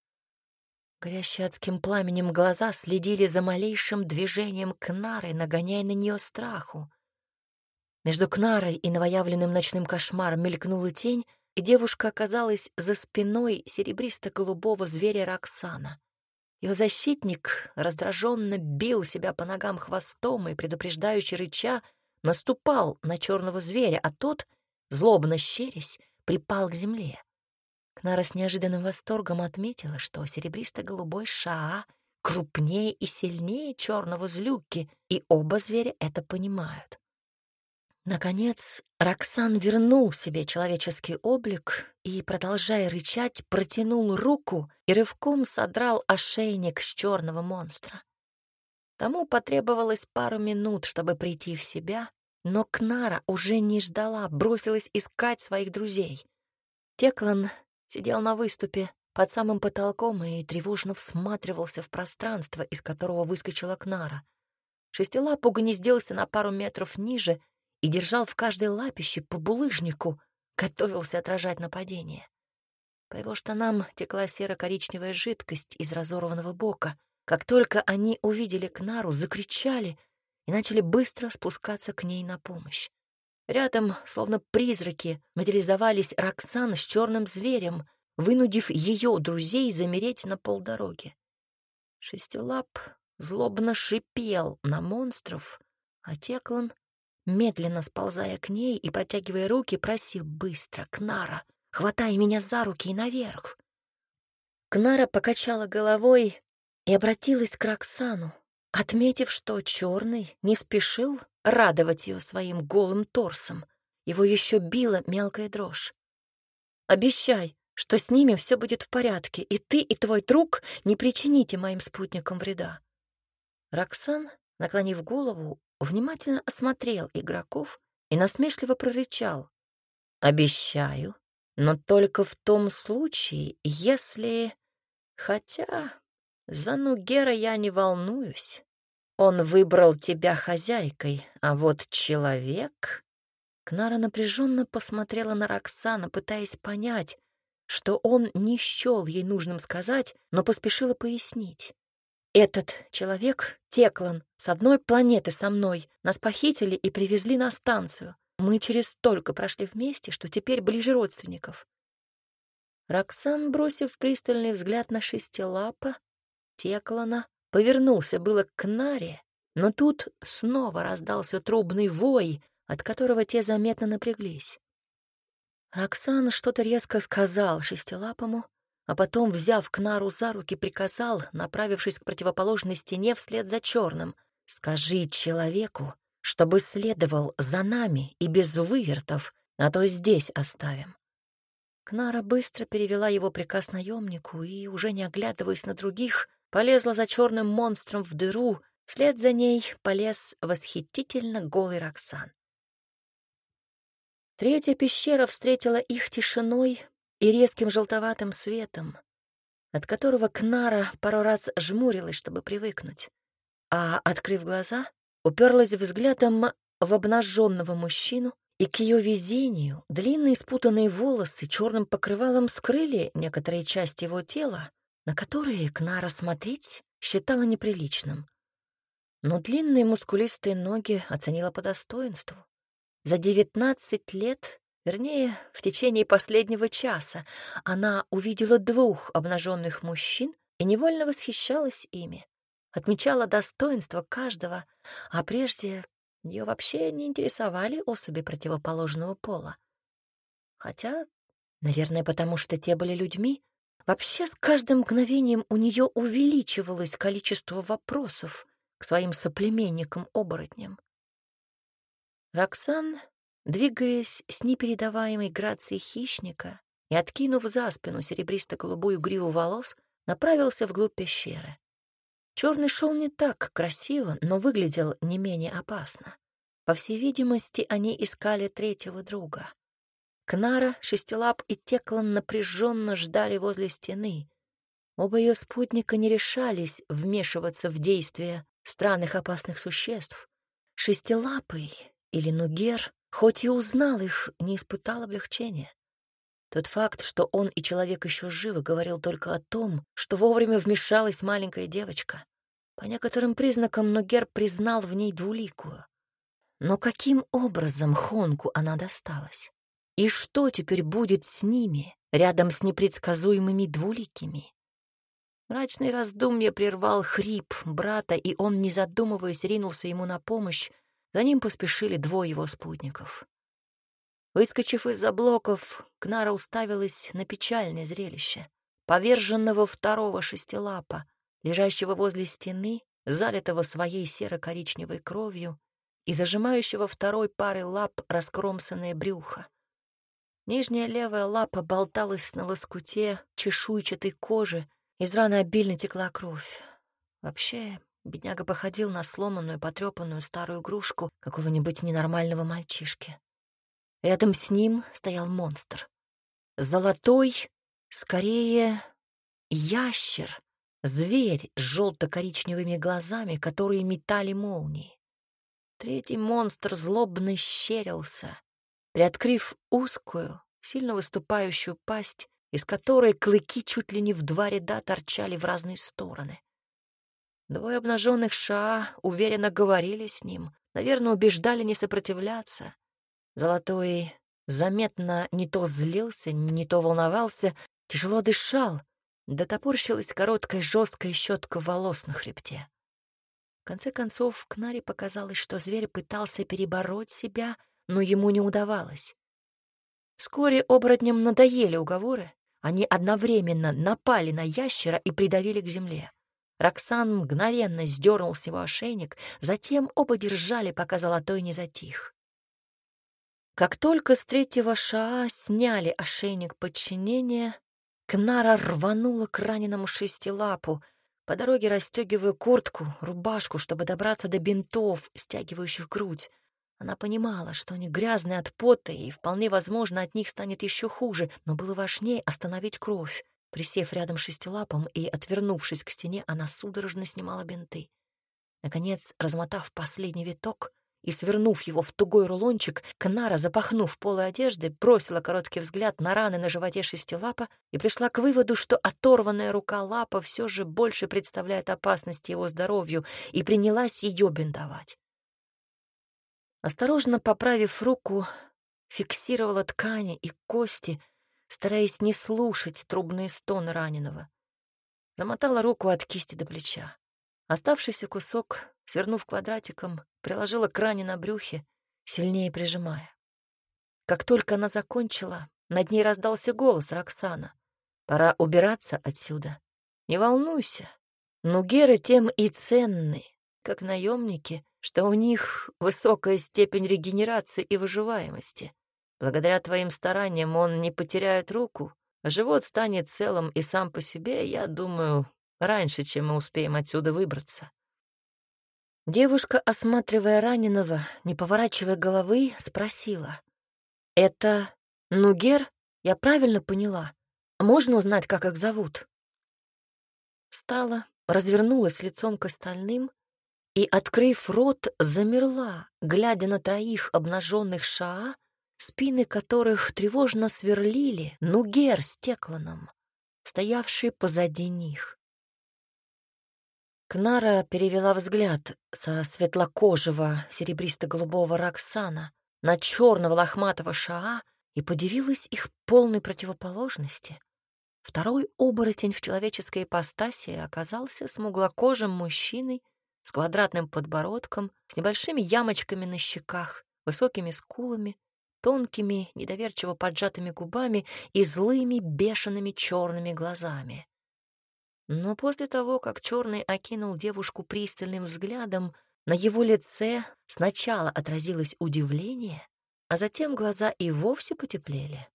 Горящие адским пламенем глаза следили за малейшим движением Кнары, нагоняя на нее страху. Между Кнарой и новоявленным ночным кошмаром мелькнула тень, и девушка оказалась за спиной серебристо-голубого зверя Роксана. Ее защитник раздраженно бил себя по ногам хвостом и, предупреждающий рыча, наступал на черного зверя, а тот, злобно щерясь, припал к земле. Кнара с неожиданным восторгом отметила, что серебристо-голубой шаа крупнее и сильнее черного злюки, и оба зверя это понимают. Наконец, Роксан вернул себе человеческий облик и, продолжая рычать, протянул руку и рывком содрал ошейник с черного монстра. Тому потребовалось пару минут, чтобы прийти в себя, но Кнара уже не ждала, бросилась искать своих друзей. Теклан сидел на выступе под самым потолком и тревожно всматривался в пространство, из которого выскочила Кнара. Шестилап угнездился на пару метров ниже и держал в каждой лапище по булыжнику, готовился отражать нападение. По его штанам текла серо-коричневая жидкость из разорванного бока — как только они увидели Кнару, закричали и начали быстро спускаться к ней на помощь. Рядом, словно призраки, материализовались Роксан с черным зверем, вынудив ее друзей замереть на полдороги. Шестилап злобно шипел на монстров, а Теклан, медленно сползая к ней и протягивая руки, просил быстро «Кнара, хватай меня за руки и наверх!» Кнара покачала головой и обратилась к Роксану, отметив, что черный не спешил радовать ее своим голым торсом. Его еще била мелкая дрожь. «Обещай, что с ними все будет в порядке, и ты, и твой друг не причините моим спутникам вреда». Роксан, наклонив голову, внимательно осмотрел игроков и насмешливо прорычал. «Обещаю, но только в том случае, если... Хотя за Нугера я не волнуюсь. Он выбрал тебя хозяйкой, а вот человек...» Кнара напряженно посмотрела на Роксана, пытаясь понять, что он не счел ей нужным сказать, но поспешила пояснить. «Этот человек, Теклан, с одной планеты со мной, нас похитили и привезли на станцию. Мы через столько прошли вместе, что теперь ближе родственников». Роксан, бросив пристальный взгляд на шестилапа, Теклана, повернулся было к Наре, но тут снова раздался трубный вой, от которого те заметно напряглись. Роксан что-то резко сказал шестилапому, а потом, взяв Кнару за руки, приказал, направившись к противоположной стене вслед за черным, «Скажи человеку, чтобы следовал за нами и без вывертов, а то здесь оставим». Кнара быстро перевела его приказ наемнику и, уже не оглядываясь на других, полезла за черным монстром в дыру, вслед за ней полез восхитительно голый Роксан. Третья пещера встретила их тишиной и резким желтоватым светом, от которого Кнара пару раз жмурилась, чтобы привыкнуть, а, открыв глаза, уперлась взглядом в обнаженного мужчину, и к ее везению длинные спутанные волосы черным покрывалом скрыли некоторые части его тела, на которые Кнара смотреть считала неприличным. Но длинные мускулистые ноги оценила по достоинству. За девятнадцать лет, вернее, в течение последнего часа, она увидела двух обнаженных мужчин и невольно восхищалась ими, отмечала достоинство каждого, а прежде ее вообще не интересовали особи противоположного пола. Хотя, наверное, потому что те были людьми, вообще с каждым мгновением у нее увеличивалось количество вопросов к своим соплеменникам-оборотням. Роксан, двигаясь с непередаваемой грацией хищника и откинув за спину серебристо-голубую гриву волос, направился вглубь пещеры. Черный шел не так красиво, но выглядел не менее опасно. По всей видимости, они искали третьего друга. Кнара, Шестилап и Теклан напряженно ждали возле стены. Оба ее спутника не решались вмешиваться в действия странных опасных существ. Шестилапый или Нугер, хоть и узнал их, не испытал облегчения. Тот факт, что он и человек еще живы, говорил только о том, что вовремя вмешалась маленькая девочка. По некоторым признакам Нугер признал в ней двуликую. Но каким образом Хонку она досталась? И что теперь будет с ними, рядом с непредсказуемыми двуликими? Мрачный раздумье прервал хрип брата, и он, не задумываясь, ринулся ему на помощь, за ним поспешили двое его спутников. Выскочив из-за блоков, Кнара уставилась на печальное зрелище. Поверженного второго шестилапа, лежащего возле стены, залитого своей серо-коричневой кровью и зажимающего второй парой лап раскромсанное брюхо. Нижняя левая лапа болталась на лоскуте чешуйчатой кожи, из раны обильно текла кровь. Вообще, Бедняга походил на сломанную, потрепанную старую игрушку какого-нибудь ненормального мальчишки. Рядом с ним стоял монстр. Золотой, скорее, ящер, зверь с желто-коричневыми глазами, которые метали молнии. Третий монстр злобно щерился, приоткрыв узкую, сильно выступающую пасть, из которой клыки чуть ли не в два ряда торчали в разные стороны. Двое обнаженных ша уверенно говорили с ним, наверное, убеждали не сопротивляться. Золотой заметно не то злился, не то волновался, тяжело дышал, да топорщилась короткая жесткая щетка волос на хребте. В конце концов, Кнаре показалось, что зверь пытался перебороть себя, но ему не удавалось. Вскоре оборотням надоели уговоры, они одновременно напали на ящера и придавили к земле. Роксан мгновенно сдернул с него ошейник, затем оба держали, пока золотой не затих. Как только с третьего шаа сняли ошейник подчинения, Кнара рванула к раненому шестилапу, по дороге расстегивая куртку, рубашку, чтобы добраться до бинтов, стягивающих грудь. Она понимала, что они грязные от пота, и вполне возможно, от них станет еще хуже, но было важнее остановить кровь. Присев рядом шестилапом и отвернувшись к стене, она судорожно снимала бинты. Наконец, размотав последний виток и свернув его в тугой рулончик, Кнара, запахнув полы одежды, бросила короткий взгляд на раны на животе шестилапа и пришла к выводу, что оторванная рука лапа все же больше представляет опасность его здоровью, и принялась ее бинтовать. Осторожно поправив руку, фиксировала ткани и кости, стараясь не слушать трубные стоны раненого. Замотала руку от кисти до плеча. Оставшийся кусок, свернув квадратиком, приложила к ране на брюхе, сильнее прижимая. Как только она закончила, над ней раздался голос Роксана. «Пора убираться отсюда. Не волнуйся. Нугеры тем и ценны, как наемники, что у них высокая степень регенерации и выживаемости. Благодаря твоим стараниям он не потеряет руку, а живот станет целым и сам по себе, я думаю, раньше, чем мы успеем отсюда выбраться. Девушка, осматривая раненого, не поворачивая головы, спросила. «Это Нугер? Я правильно поняла? Можно узнать, как их зовут?» Встала, развернулась лицом к остальным и, открыв рот, замерла, глядя на троих обнаженных шаа, спины которых тревожно сверлили Нугер с Текланом, стоявший позади них. Кнара перевела взгляд со светлокожего серебристо-голубого Роксана на черного лохматого Шаа и подивилась их полной противоположности. Второй оборотень в человеческой ипостаси оказался смуглокожим мужчиной с квадратным подбородком, с небольшими ямочками на щеках, высокими скулами, тонкими, недоверчиво поджатыми губами и злыми, бешеными черными глазами. Но после того, как черный окинул девушку пристальным взглядом, на его лице сначала отразилось удивление, а затем глаза и вовсе потеплели.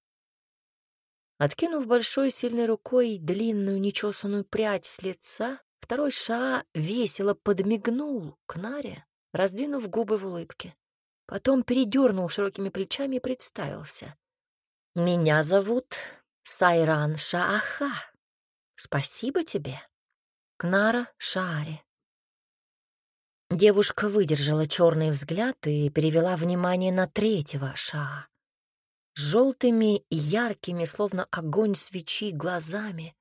Откинув большой сильной рукой длинную нечесанную прядь с лица, второй Ша весело подмигнул к Наре, раздвинув губы в улыбке. Потом передернул широкими плечами и представился. «Меня зовут Сайран Шааха». Спасибо тебе. Кнара Шаари. Девушка выдержала черный взгляд и перевела внимание на третьего Шаа. Желтыми и яркими, словно огонь свечи, глазами,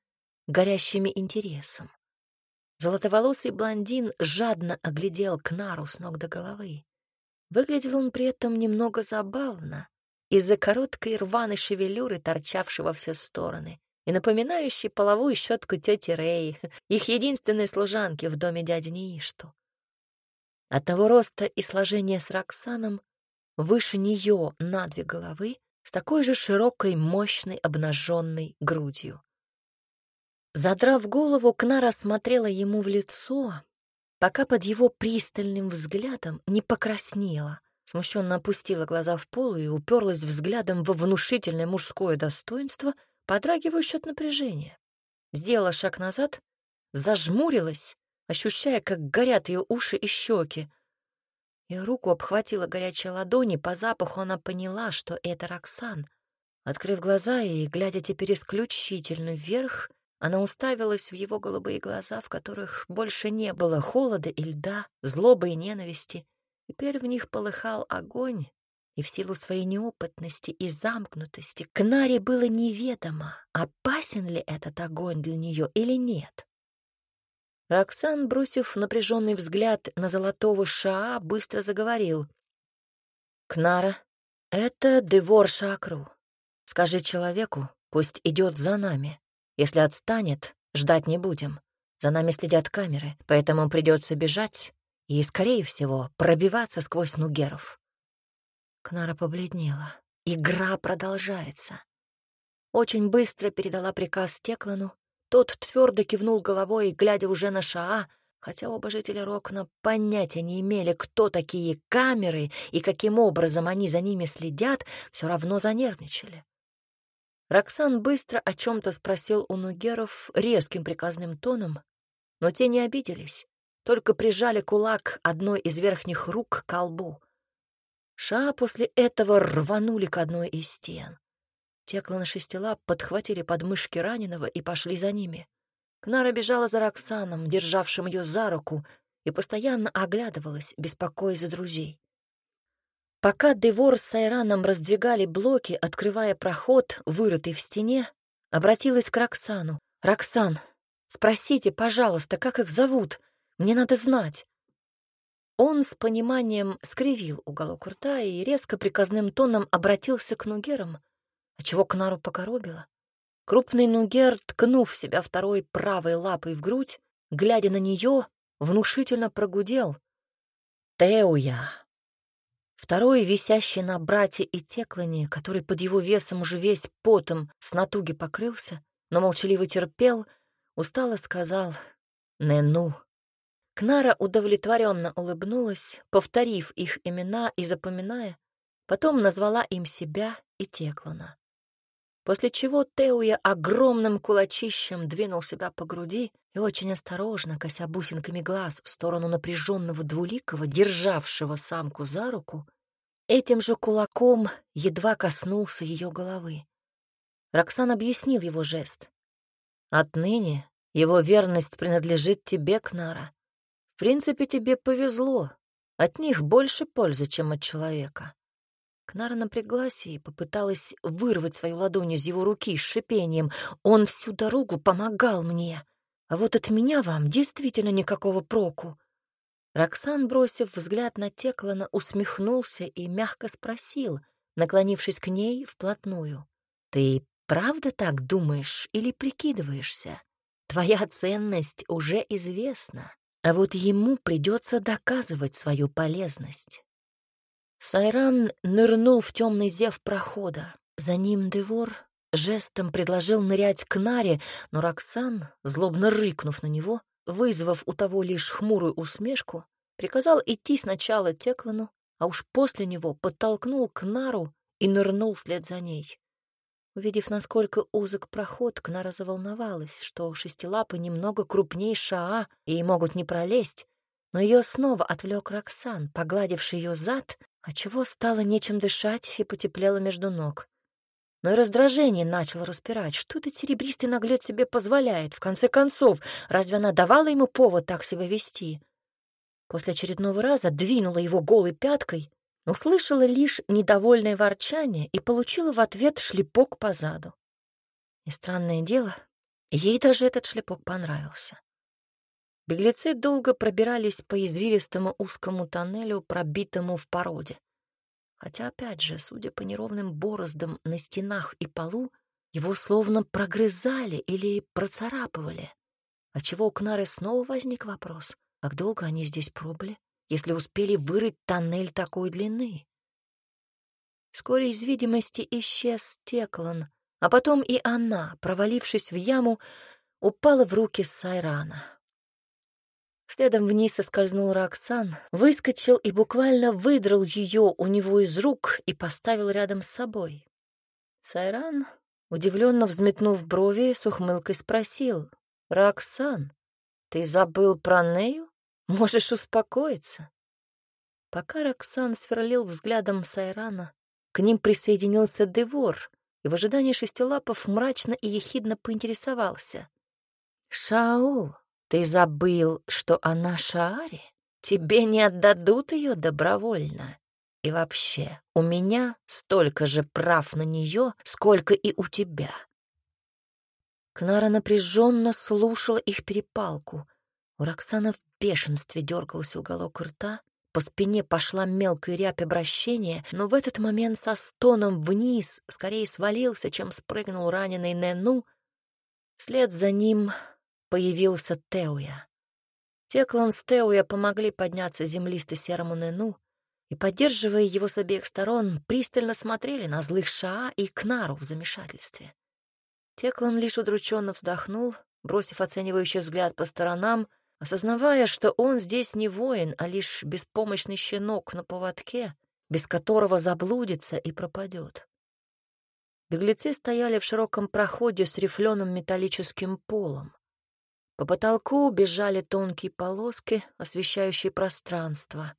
горящими интересом. Золотоволосый блондин жадно оглядел Кнару с ног до головы. Выглядел он при этом немного забавно, из-за короткой рваной шевелюры, торчавшей во все стороны, и напоминающий половую щетку тети Рэй, их единственной служанки в доме дяди Неишту. От того роста и сложения с Роксаном, выше нее на две головы, с такой же широкой, мощной, обнаженной грудью. Задрав голову, Кнара смотрела ему в лицо, пока под его пристальным взглядом не покраснела, смущенно опустила глаза в пол и уперлась взглядом во внушительное мужское достоинство — подрагивающую от напряжения. Сделала шаг назад, зажмурилась, ощущая, как горят ее уши и щеки. Ее руку обхватила горячая ладонь, по запаху она поняла, что это Роксан. Открыв глаза и, глядя теперь исключительно вверх, она уставилась в его голубые глаза, в которых больше не было холода и льда, злобы и ненависти. Теперь в них полыхал огонь, и в силу своей неопытности и замкнутости Кнаре было неведомо, опасен ли этот огонь для нее или нет. Роксан, бросив напряженный взгляд на золотого Шаа, быстро заговорил. «Кнара, это Девор Шакру. Скажи человеку, пусть идет за нами. Если отстанет, ждать не будем. За нами следят камеры, поэтому придется бежать и, скорее всего, пробиваться сквозь нугеров. Кнара побледнела. Игра продолжается. Очень быстро передала приказ Теклану. Тот твердо кивнул головой, глядя уже на Шаа, хотя оба жителя Рокна понятия не имели, кто такие камеры и каким образом они за ними следят, все равно занервничали. Роксан быстро о чем-то спросил у нугеров резким приказным тоном, но те не обиделись, только прижали кулак одной из верхних рук к колбу. Ша после этого рванули к одной из стен. Текла на шестилап, подхватили подмышки раненого и пошли за ними. Кнара бежала за Роксаном, державшим ее за руку, и постоянно оглядывалась, беспокоясь за друзей. Пока Девор с Сайраном раздвигали блоки, открывая проход, вырытый в стене, обратилась к Роксану. «Роксан, спросите, пожалуйста, как их зовут? Мне надо знать». Он с пониманием скривил уголок рта и резко приказным тоном обратился к Нугерам, отчего Кнару покоробило. Крупный Нугер, ткнув себя второй правой лапой в грудь, глядя на нее, внушительно прогудел. «Теуя!» Второй, висящий на брате и теклане, который под его весом уже весь потом с натуги покрылся, но молчаливо терпел, устало сказал «Нену». Кнара удовлетворенно улыбнулась, повторив их имена и запоминая, потом назвала им себя и Теклана. После чего Теуя огромным кулачищем двинул себя по груди и очень осторожно, кося бусинками глаз в сторону напряженного двуликого, державшего самку за руку, этим же кулаком едва коснулся ее головы. Роксан объяснил его жест. «Отныне его верность принадлежит тебе, Кнара. В принципе, тебе повезло. От них больше пользы, чем от человека. Кнара напряглась и попыталась вырвать свою ладонь из его руки с шипением. «Он всю дорогу помогал мне, а вот от меня вам действительно никакого проку». Роксан, бросив взгляд на Теклана, усмехнулся и мягко спросил, наклонившись к ней вплотную. «Ты правда так думаешь или прикидываешься? Твоя ценность уже известна, а вот ему придется доказывать свою полезность». Сайран нырнул в темный зев прохода. За ним Девор жестом предложил нырять к Наре, но Роксан, злобно рыкнув на него, вызвав у того лишь хмурую усмешку, приказал идти сначала Теклану, а уж после него подтолкнул к Нару и нырнул вслед за ней. Увидев, насколько узок проход, Кнара заволновалась, что шестилапы немного крупнее Шаа и могут не пролезть, но ее снова отвлек Роксан, погладивший ее зад отчего стало нечем дышать и потеплело между ног. Но и раздражение начало распирать. Что этот серебристый наглец себе позволяет? В конце концов, разве она давала ему повод так себя вести? После очередного раза двинула его голой пяткой, услышала лишь недовольное ворчание и получила в ответ шлепок по заду. И странное дело, ей даже этот шлепок понравился. Беглецы долго пробирались по извилистому узкому тоннелю, пробитому в породе. Хотя, опять же, судя по неровным бороздам на стенах и полу, его словно прогрызали или процарапывали. Отчего у Кнары снова возник вопрос, как долго они здесь пробыли, если успели вырыть тоннель такой длины? Вскоре из видимости исчез Теклан, а потом и она, провалившись в яму, упала в руки Сайрана. Следом вниз соскользнул Роксан, выскочил и буквально выдрал ее у него из рук и поставил рядом с собой. Сайран, удивленно взметнув брови, с ухмылкой спросил. «Роксан, ты забыл про Нею? Можешь успокоиться?» Пока Роксан сверлил взглядом Сайрана, к ним присоединился Девор и в ожидании шестилапов мрачно и ехидно поинтересовался. «Шаул, ты забыл, что она Шаари? Тебе не отдадут ее добровольно. И вообще, у меня столько же прав на нее, сколько и у тебя. Кнара напряженно слушала их перепалку. У Роксана в бешенстве дергался уголок рта, по спине пошла мелкая рябь обращения, но в этот момент со стоном вниз скорее свалился, чем спрыгнул раненый Нену. Вслед за ним появился Теуя. Теклан с Теуя помогли подняться землисто-серому Нену и, поддерживая его с обеих сторон, пристально смотрели на злых Шаа и Кнару в замешательстве. Теклан лишь удрученно вздохнул, бросив оценивающий взгляд по сторонам, осознавая, что он здесь не воин, а лишь беспомощный щенок на поводке, без которого заблудится и пропадет. Беглецы стояли в широком проходе с рифленым металлическим полом. По потолку бежали тонкие полоски, освещающие пространство.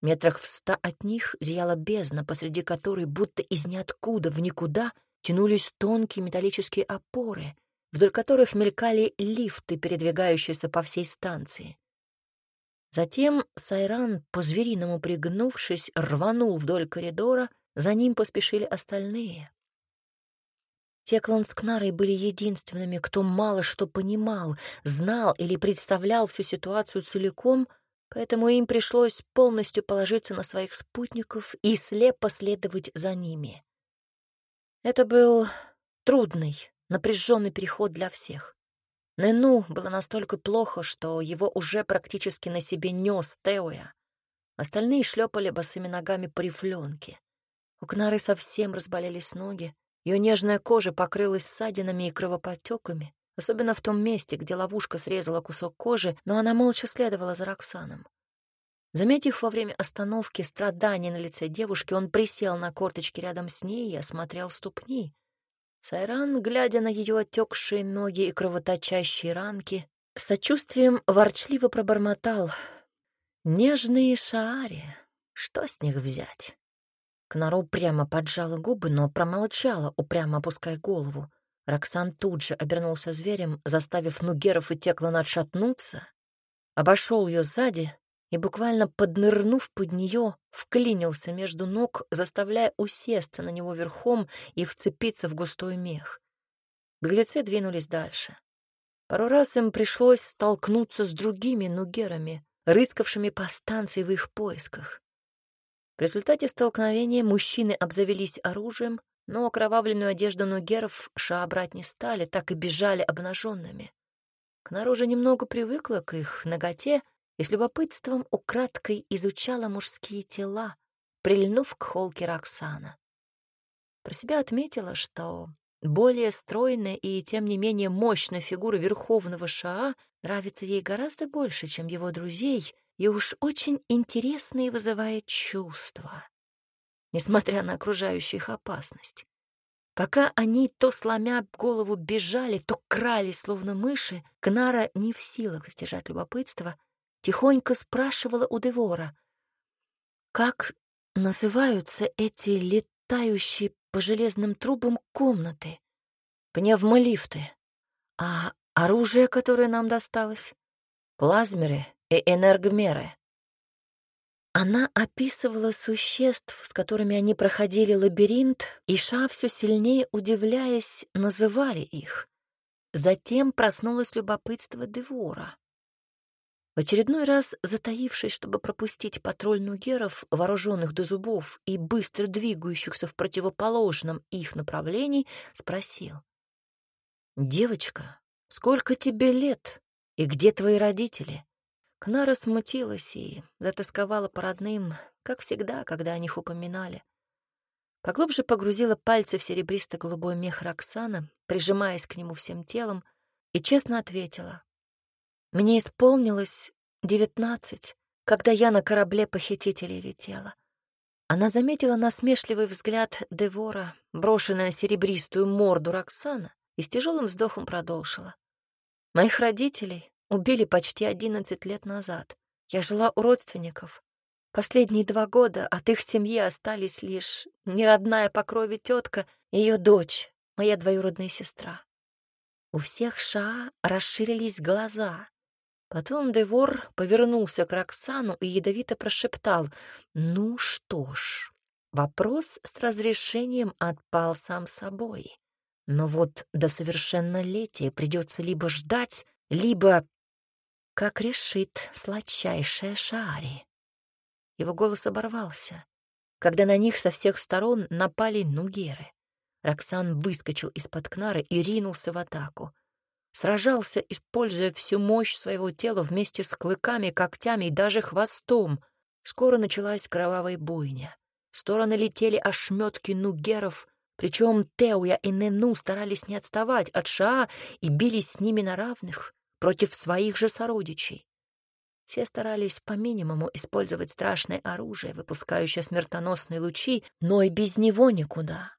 Метрах в ста от них зияла бездна, посреди которой будто из ниоткуда в никуда тянулись тонкие металлические опоры, вдоль которых мелькали лифты, передвигающиеся по всей станции. Затем Сайран, по-звериному пригнувшись, рванул вдоль коридора, за ним поспешили остальные. Теклан с Кнарой были единственными, кто мало что понимал, знал или представлял всю ситуацию целиком, поэтому им пришлось полностью положиться на своих спутников и слепо следовать за ними. Это был трудный, напряженный переход для всех. Нену было настолько плохо, что его уже практически на себе нес Теоя. Остальные шлепали босыми ногами по рифленке. У Кнары совсем разболелись ноги, ее нежная кожа покрылась ссадинами и кровоподтеками, особенно в том месте, где ловушка срезала кусок кожи, но она молча следовала за Роксаном. Заметив во время остановки страдания на лице девушки, он присел на корточки рядом с ней и осмотрел ступни. Сайран, глядя на ее отекшие ноги и кровоточащие ранки, с сочувствием ворчливо пробормотал. «Нежные шаари, что с них взять?» Кнаро прямо поджала губы, но промолчала, упрямо опуская голову. Роксан тут же обернулся зверем, заставив Нугеров и Теклан отшатнуться, обошел ее сзади и, буквально поднырнув под нее, вклинился между ног, заставляя усесться на него верхом и вцепиться в густой мех. Беглецы двинулись дальше. Пару раз им пришлось столкнуться с другими нугерами, рыскавшими по станции в их поисках. В результате столкновения мужчины обзавелись оружием, но окровавленную одежду нугеров ша брать не стали, так и бежали обнаженными. Кнара уже немного привыкла к их ноготе и с любопытством украдкой изучала мужские тела, прильнув к холке Роксана. Про себя отметила, что более стройная и, тем не менее, мощная фигура верховного Шаа нравится ей гораздо больше, чем его друзей — и уж очень интересные вызывает чувства, несмотря на окружающую их опасность. Пока они то сломя голову бежали, то крали, словно мыши, Кнара не в силах сдержать любопытство, тихонько спрашивала у Девора, как называются эти летающие по железным трубам комнаты, пневмолифты, а оружие, которое нам досталось, плазмеры и энергомеры. Она описывала существ, с которыми они проходили лабиринт, и Ша все сильнее удивляясь, называли их. Затем проснулось любопытство Девора. В очередной раз, затаившись, чтобы пропустить патруль нугеров, вооруженных до зубов и быстро двигающихся в противоположном их направлении, спросил. «Девочка, сколько тебе лет и где твои родители?» Кнара смутилась и затасковала по родным, как всегда, когда о них упоминали. Поглубже погрузила пальцы в серебристо-голубой мех Роксана, прижимаясь к нему всем телом, и честно ответила. «Мне исполнилось девятнадцать, когда я на корабле похитителей летела». Она заметила насмешливый взгляд Девора, брошенный на серебристую морду Роксана, и с тяжелым вздохом продолжила. «Моих родителей Убили почти одиннадцать лет назад. Я жила у родственников. Последние два года от их семьи остались лишь неродная по крови тетка и ее дочь, моя двоюродная сестра. У всех Ша расширились глаза. Потом Девор повернулся к Роксану и ядовито прошептал «Ну что ж, вопрос с разрешением отпал сам собой. Но вот до совершеннолетия придется либо ждать, либо как решит сладчайшая Шаари. Его голос оборвался, когда на них со всех сторон напали нугеры. Роксан выскочил из-под Кнары и ринулся в атаку. Сражался, используя всю мощь своего тела вместе с клыками, когтями и даже хвостом. Скоро началась кровавая бойня. В стороны летели ошметки нугеров, причем Теуя и Нену старались не отставать от Шаа и бились с ними на равных против своих же сородичей. Все старались по минимуму использовать страшное оружие, выпускающее смертоносные лучи, но и без него никуда.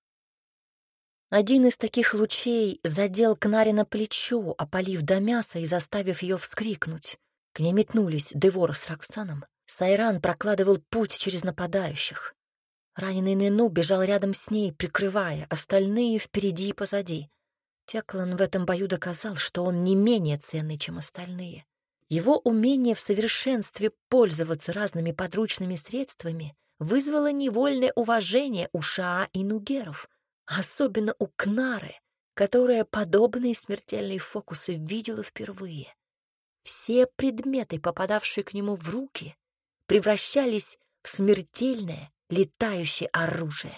Один из таких лучей задел Кнари на плечо, опалив до мяса и заставив ее вскрикнуть. К ней метнулись Девор с Роксаном. Сайран прокладывал путь через нападающих. Раненый Нену бежал рядом с ней, прикрывая, остальные впереди и позади. Теклан в этом бою доказал, что он не менее ценный, чем остальные. Его умение в совершенстве пользоваться разными подручными средствами вызвало невольное уважение у Шаа и Нугеров, особенно у Кнары, которая подобные смертельные фокусы видела впервые. Все предметы, попадавшие к нему в руки, превращались в смертельное летающее оружие.